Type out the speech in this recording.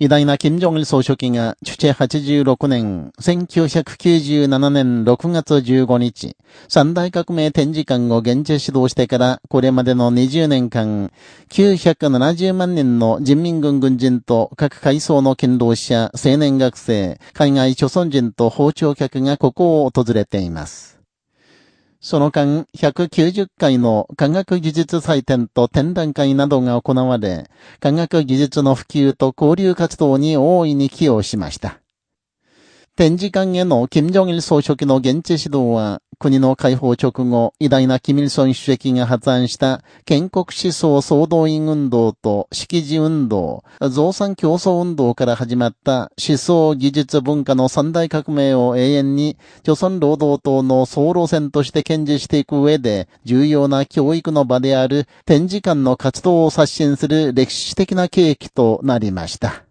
偉大な金正日総書記が、チュチェ86年、1997年6月15日、三大革命展示館を現地指導してから、これまでの20年間、970万人の人民軍軍人と各階層の勤労者、青年学生、海外諸村人と訪朝客がここを訪れています。その間、190回の科学技術祭典と展覧会などが行われ、科学技術の普及と交流活動に大いに寄与しました。展示館への金正日総書記の現地指導は、国の解放直後、偉大なキミルソン主席が発案した建国思想総動員運動と識字運動、増産競争運動から始まった思想技術文化の三大革命を永遠に、朝鮮労働党の総路線として堅持していく上で、重要な教育の場である展示館の活動を刷新する歴史的な契機となりました。